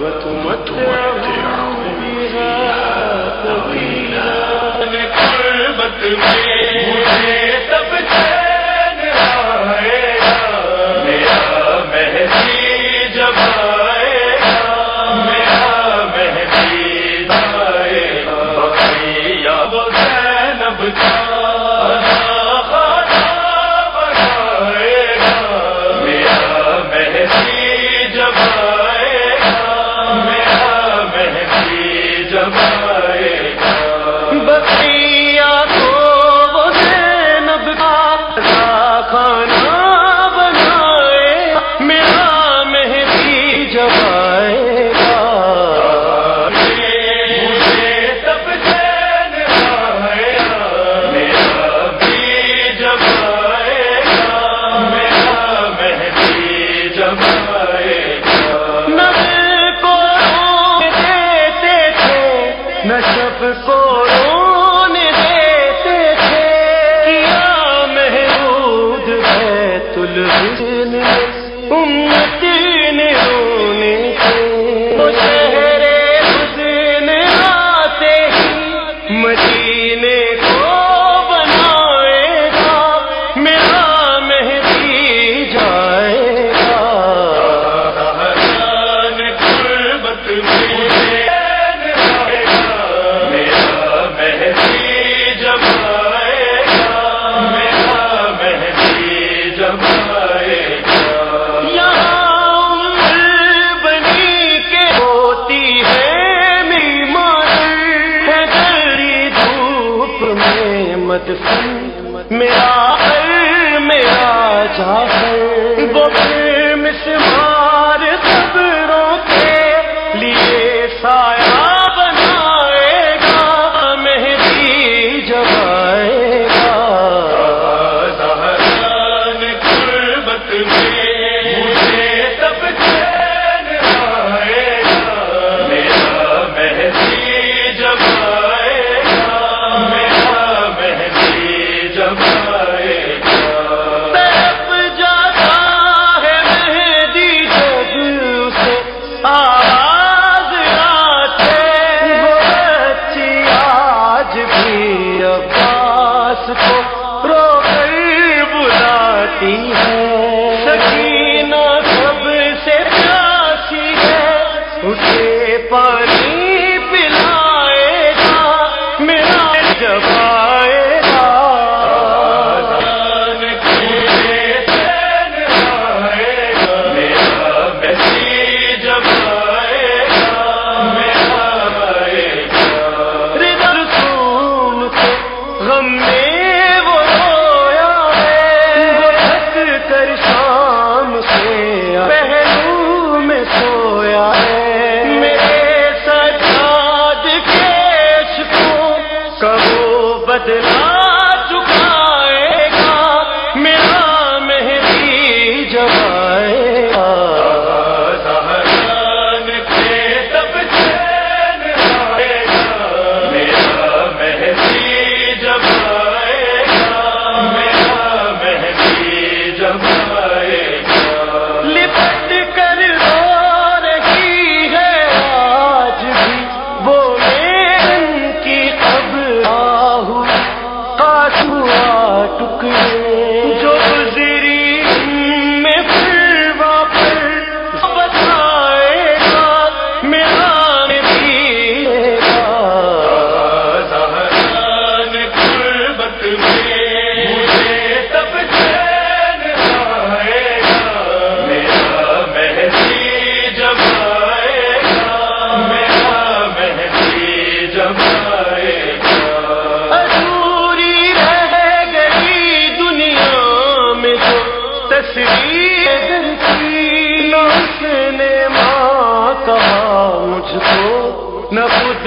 وتمتعهم میرا میرا جا وہ کرتی ہوں شام سے پہلو میں سویا ہے۔ مجھ کو نہ خود